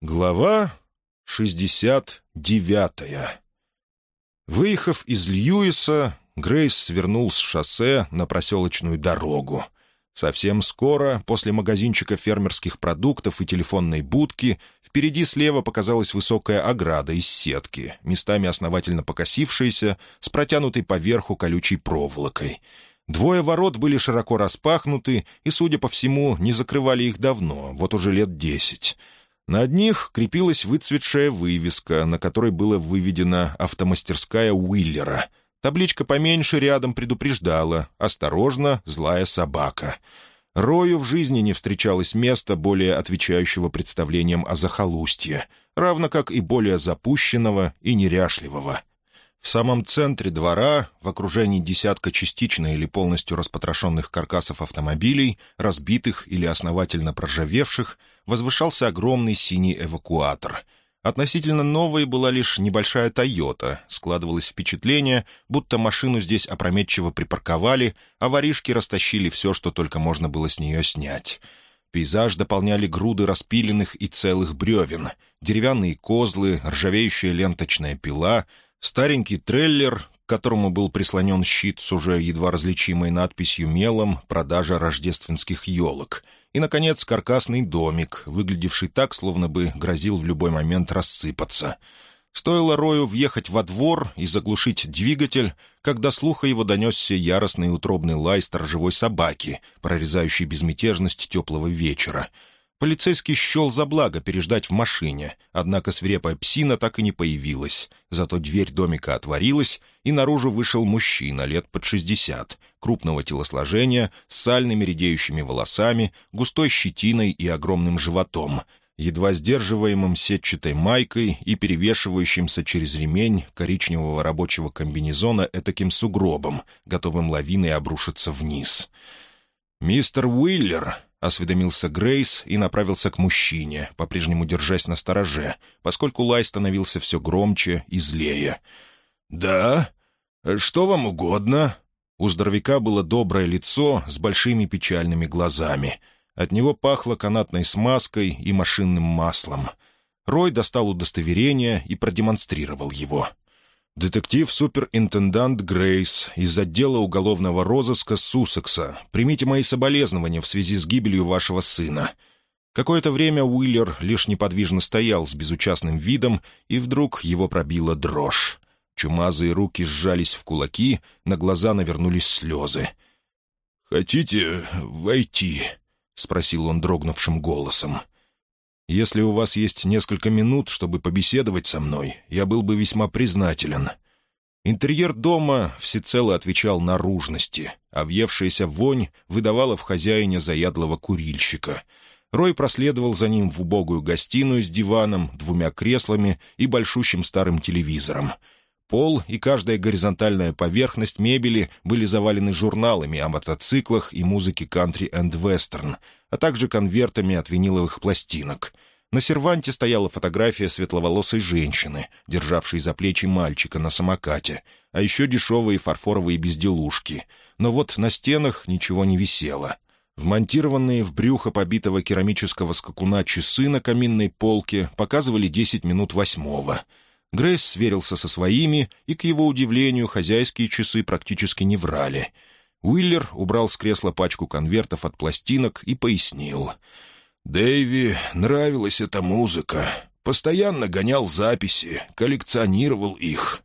Глава 69 Выехав из Льюиса, Грейс свернул с шоссе на проселочную дорогу. Совсем скоро, после магазинчика фермерских продуктов и телефонной будки, впереди слева показалась высокая ограда из сетки, местами основательно покосившаяся, с протянутой поверху колючей проволокой. Двое ворот были широко распахнуты и, судя по всему, не закрывали их давно, вот уже лет десять. На одних крепилась выцветшая вывеска, на которой было выведено «Автомастерская Уиллера». Табличка поменьше рядом предупреждала «Осторожно, злая собака». Рою в жизни не встречалось места, более отвечающего представлениям о захолустье, равно как и более запущенного и неряшливого. В самом центре двора, в окружении десятка частично или полностью распотрошенных каркасов автомобилей, разбитых или основательно проржавевших, возвышался огромный синий эвакуатор. Относительно новой была лишь небольшая «Тойота». Складывалось впечатление, будто машину здесь опрометчиво припарковали, а воришки растащили все, что только можно было с нее снять. Пейзаж дополняли груды распиленных и целых бревен, деревянные козлы, ржавеющая ленточная пила — Старенький трейлер, к которому был прислонен щит с уже едва различимой надписью мелом «Продажа рождественских елок». И, наконец, каркасный домик, выглядевший так, словно бы грозил в любой момент рассыпаться. Стоило Рою въехать во двор и заглушить двигатель, когда слуха его донесся яростный утробный лай сторожевой собаки, прорезающий безмятежность теплого вечера — Полицейский счел за благо переждать в машине, однако свирепая псина так и не появилась. Зато дверь домика отворилась, и наружу вышел мужчина лет под шестьдесят, крупного телосложения, с сальными редеющими волосами, густой щетиной и огромным животом, едва сдерживаемым сетчатой майкой и перевешивающимся через ремень коричневого рабочего комбинезона этаким сугробом, готовым лавиной обрушиться вниз. «Мистер Уиллер», — осведомился Грейс и направился к мужчине, по-прежнему держась на стороже, поскольку лай становился все громче и злее. «Да? Что вам угодно?» У здоровяка было доброе лицо с большими печальными глазами. От него пахло канатной смазкой и машинным маслом. Рой достал удостоверение и продемонстрировал его. «Детектив-суперинтендант Грейс из отдела уголовного розыска Суссекса. Примите мои соболезнования в связи с гибелью вашего сына». Какое-то время Уиллер лишь неподвижно стоял с безучастным видом, и вдруг его пробила дрожь. Чумазые руки сжались в кулаки, на глаза навернулись слезы. «Хотите войти?» — спросил он дрогнувшим голосом. Если у вас есть несколько минут, чтобы побеседовать со мной, я был бы весьма признателен». Интерьер дома всецело отвечал наружности, а въевшаяся вонь выдавала в хозяине заядлого курильщика. Рой проследовал за ним в убогую гостиную с диваном, двумя креслами и большущим старым телевизором — Пол и каждая горизонтальная поверхность мебели были завалены журналами о мотоциклах и музыке кантри энд вестерн, а также конвертами от виниловых пластинок. На серванте стояла фотография светловолосой женщины, державшей за плечи мальчика на самокате, а еще дешевые фарфоровые безделушки. Но вот на стенах ничего не висело. Вмонтированные в брюхо побитого керамического скакуна часы на каминной полке показывали десять минут восьмого — Грейс сверился со своими, и, к его удивлению, хозяйские часы практически не врали. Уиллер убрал с кресла пачку конвертов от пластинок и пояснил. «Дэйви нравилась эта музыка. Постоянно гонял записи, коллекционировал их».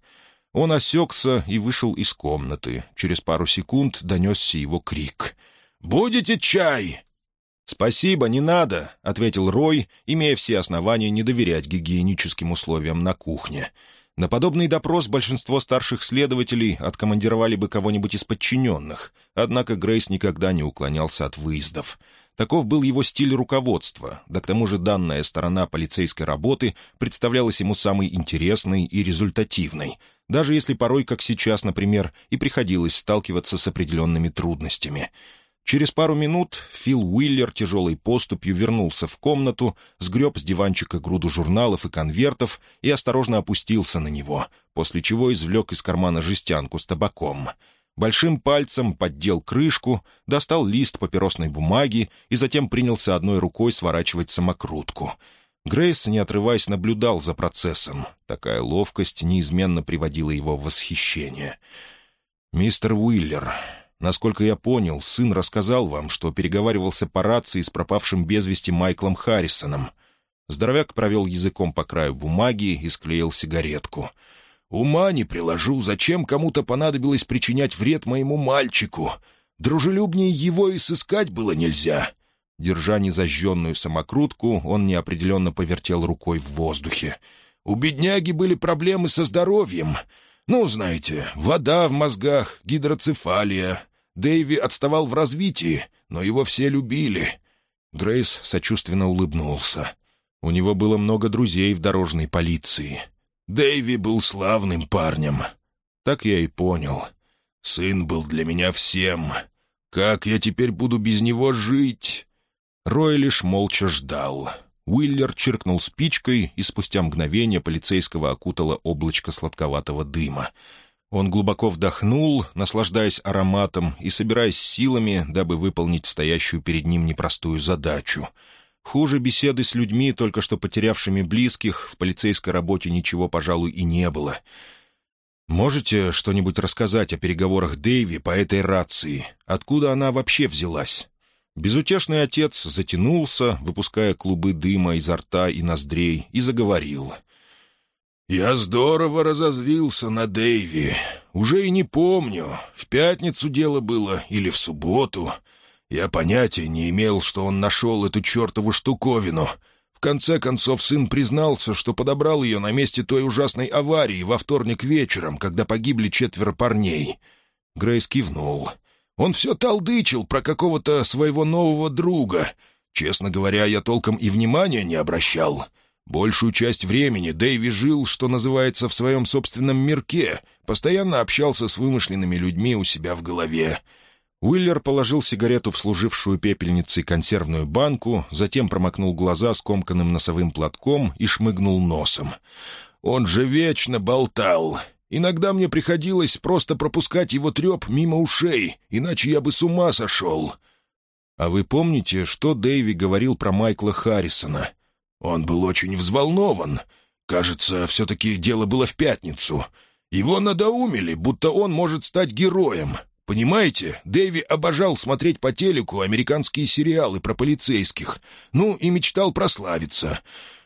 Он осекся и вышел из комнаты. Через пару секунд донесся его крик. «Будете чай?» «Спасибо, не надо», — ответил Рой, имея все основания не доверять гигиеническим условиям на кухне. На подобный допрос большинство старших следователей откомандировали бы кого-нибудь из подчиненных, однако Грейс никогда не уклонялся от выездов. Таков был его стиль руководства, да к тому же данная сторона полицейской работы представлялась ему самой интересной и результативной, даже если порой, как сейчас, например, и приходилось сталкиваться с определенными трудностями — Через пару минут Фил Уиллер тяжелой поступью вернулся в комнату, сгреб с диванчика груду журналов и конвертов и осторожно опустился на него, после чего извлек из кармана жестянку с табаком. Большим пальцем поддел крышку, достал лист папиросной бумаги и затем принялся одной рукой сворачивать самокрутку. Грейс, не отрываясь, наблюдал за процессом. Такая ловкость неизменно приводила его в восхищение. «Мистер Уиллер, насколько я понял, сын рассказал вам, что переговаривался по рации с пропавшим без вести Майклом Харрисоном». Здоровяк провел языком по краю бумаги и склеил сигаретку. «Ума не приложу, зачем кому-то понадобилось причинять вред моему мальчику? Дружелюбнее его и сыскать было нельзя. Держа незажженную самокрутку, он неопределенно повертел рукой в воздухе. «У бедняги были проблемы со здоровьем. Ну, знаете, вода в мозгах, гидроцефалия. Дэйви отставал в развитии, но его все любили». Грейс сочувственно улыбнулся. У него было много друзей в дорожной полиции. Дэйви был славным парнем. Так я и понял. Сын был для меня всем. Как я теперь буду без него жить? Рой лишь молча ждал. Уиллер чиркнул спичкой, и спустя мгновение полицейского окутало облачко сладковатого дыма. Он глубоко вдохнул, наслаждаясь ароматом и собираясь силами, дабы выполнить стоящую перед ним непростую задачу. Хуже беседы с людьми, только что потерявшими близких, в полицейской работе ничего, пожалуй, и не было. «Можете что-нибудь рассказать о переговорах Дэйви по этой рации? Откуда она вообще взялась?» Безутешный отец затянулся, выпуская клубы дыма изо рта и ноздрей, и заговорил. «Я здорово разозлился на Дэйви. Уже и не помню, в пятницу дело было или в субботу. Я понятия не имел, что он нашел эту чертову штуковину. В конце концов, сын признался, что подобрал ее на месте той ужасной аварии во вторник вечером, когда погибли четверо парней». Грейс кивнул. Он все толдычил про какого-то своего нового друга. Честно говоря, я толком и внимания не обращал. Большую часть времени Дэйви жил, что называется, в своем собственном мирке, постоянно общался с вымышленными людьми у себя в голове. Уиллер положил сигарету в служившую пепельницей консервную банку, затем промокнул глаза скомканным носовым платком и шмыгнул носом. «Он же вечно болтал. Иногда мне приходилось просто пропускать его треп мимо ушей, иначе я бы с ума сошел. А вы помните, что Дэйви говорил про Майкла Харрисона? Он был очень взволнован. Кажется, все-таки дело было в пятницу. Его надоумили, будто он может стать героем. Понимаете, Дэви обожал смотреть по телеку американские сериалы про полицейских. Ну, и мечтал прославиться.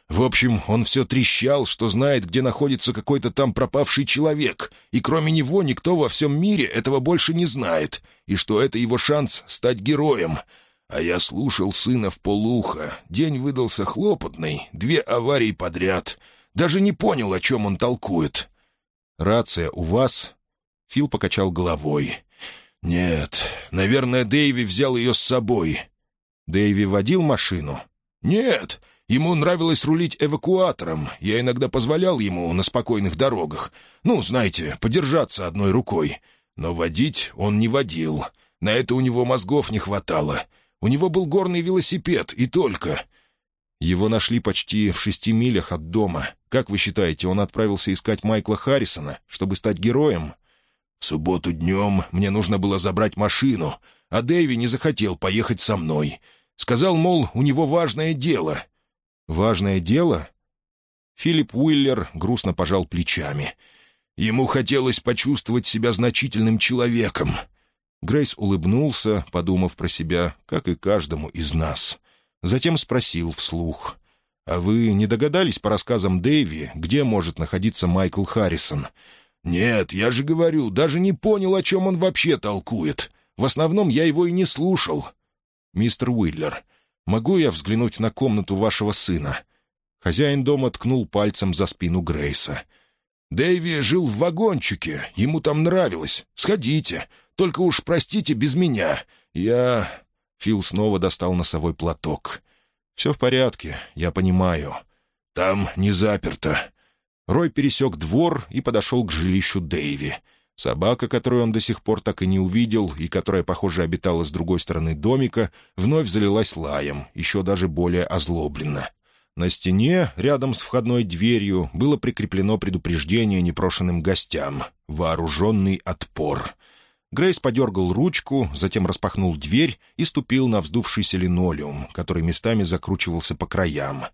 В общем, он все трещал, что знает, где находится какой-то там пропавший человек, и кроме него никто во всем мире этого больше не знает, и что это его шанс стать героем. А я слушал сына в полуха. День выдался хлопотный, две аварии подряд. Даже не понял, о чем он толкует. «Рация у вас?» Фил покачал головой. «Нет, наверное, Дэйви взял ее с собой». «Дэйви водил машину?» «Нет, Ему нравилось рулить эвакуатором. Я иногда позволял ему на спокойных дорогах. Ну, знаете, подержаться одной рукой. Но водить он не водил. На это у него мозгов не хватало. У него был горный велосипед, и только. Его нашли почти в шести милях от дома. Как вы считаете, он отправился искать Майкла Харрисона, чтобы стать героем? В субботу днем мне нужно было забрать машину, а Дэйви не захотел поехать со мной. Сказал, мол, у него важное дело — «Важное дело?» Филипп Уиллер грустно пожал плечами. «Ему хотелось почувствовать себя значительным человеком». Грейс улыбнулся, подумав про себя, как и каждому из нас. Затем спросил вслух. «А вы не догадались по рассказам Дэйви, где может находиться Майкл Харрисон?» «Нет, я же говорю, даже не понял, о чем он вообще толкует. В основном я его и не слушал». «Мистер Уиллер, «Могу я взглянуть на комнату вашего сына?» Хозяин дома ткнул пальцем за спину Грейса. «Дэйви жил в вагончике, ему там нравилось. Сходите. Только уж простите без меня. Я...» Фил снова достал носовой платок. «Все в порядке, я понимаю. Там не заперто». Рой пересек двор и подошел к жилищу Дэйви. Собака, которую он до сих пор так и не увидел, и которая, похоже, обитала с другой стороны домика, вновь залилась лаем, еще даже более озлобленно. На стене, рядом с входной дверью, было прикреплено предупреждение непрошенным гостям — вооруженный отпор. Грейс подергал ручку, затем распахнул дверь и ступил на вздувшийся линолеум, который местами закручивался по краям.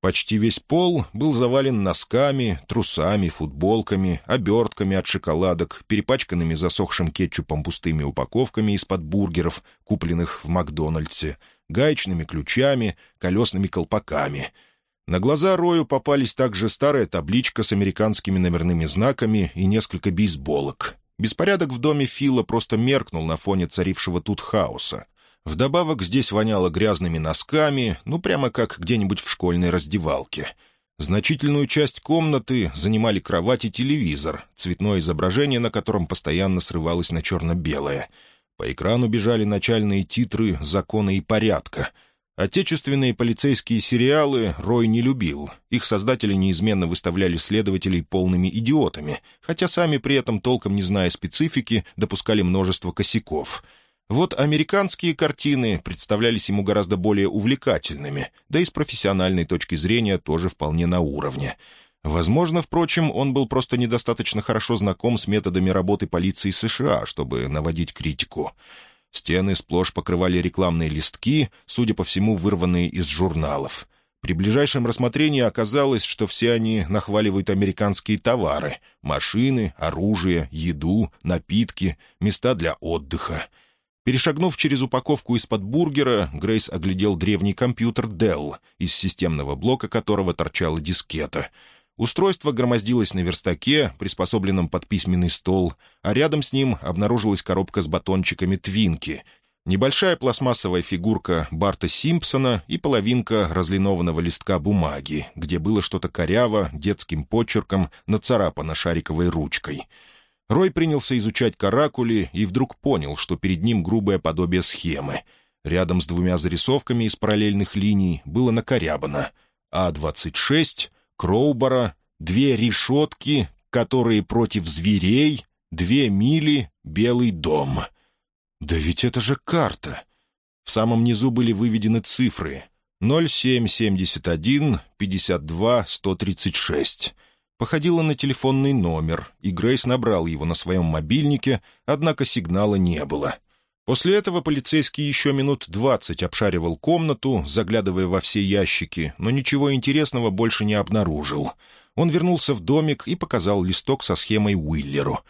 Почти весь пол был завален носками, трусами, футболками, обертками от шоколадок, перепачканными засохшим кетчупом пустыми упаковками из-под бургеров, купленных в Макдональдсе, гаечными ключами, колесными колпаками. На глаза Рою попались также старая табличка с американскими номерными знаками и несколько бейсболок. Беспорядок в доме Фила просто меркнул на фоне царившего тут хаоса. Вдобавок здесь воняло грязными носками, ну прямо как где-нибудь в школьной раздевалке. Значительную часть комнаты занимали кровать и телевизор, цветное изображение на котором постоянно срывалось на черно-белое. По экрану бежали начальные титры «Закона и порядка». Отечественные полицейские сериалы Рой не любил. Их создатели неизменно выставляли следователей полными идиотами, хотя сами при этом, толком не зная специфики, допускали множество косяков — вот американские картины представлялись ему гораздо более увлекательными, да и с профессиональной точки зрения тоже вполне на уровне. Возможно, впрочем, он был просто недостаточно хорошо знаком с методами работы полиции США, чтобы наводить критику. Стены сплошь покрывали рекламные листки, судя по всему, вырванные из журналов. При ближайшем рассмотрении оказалось, что все они нахваливают американские товары — машины, оружие, еду, напитки, места для отдыха — Перешагнув через упаковку из-под бургера, Грейс оглядел древний компьютер Dell, из системного блока которого торчала дискета. Устройство громоздилось на верстаке, приспособленном под письменный стол, а рядом с ним обнаружилась коробка с батончиками «Твинки», небольшая пластмассовая фигурка Барта Симпсона и половинка разлинованного листка бумаги, где было что-то коряво, детским почерком, нацарапано шариковой ручкой — Рой принялся изучать каракули и вдруг понял, что перед ним грубое подобие схемы. Рядом с двумя зарисовками из параллельных линий было накорябано. А-26, Кроубора, две решетки, которые против зверей, две мили, Белый дом. Да ведь это же карта! В самом низу были выведены цифры 0771 52 136 походила на телефонный номер, и Грейс набрал его на своем мобильнике, однако сигнала не было. После этого полицейский еще минут двадцать обшаривал комнату, заглядывая во все ящики, но ничего интересного больше не обнаружил. Он вернулся в домик и показал листок со схемой Уиллеру.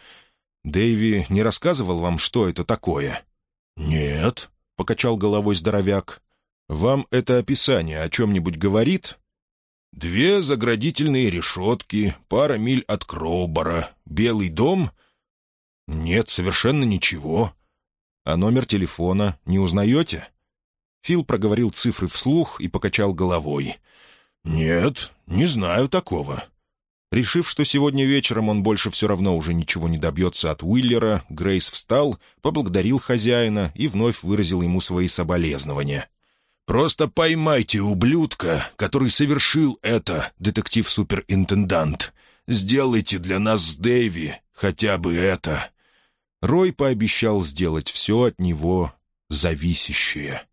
«Дэйви не рассказывал вам, что это такое?» «Нет», — покачал головой здоровяк. «Вам это описание о чем-нибудь говорит?» Две заградительные решетки, пара миль от Кроубора, Белый дом? Нет, совершенно ничего. А номер телефона не узнаете? Фил проговорил цифры вслух и покачал головой. «Нет, не знаю такого». Решив, что сегодня вечером он больше все равно уже ничего не добьется от Уиллера, Грейс встал, поблагодарил хозяина и вновь выразил ему свои соболезнования. Просто поймайте ублюдка, который совершил это, детектив-суперинтендант. Сделайте для нас с Дэйви хотя бы это». Рой пообещал сделать все от него зависящее.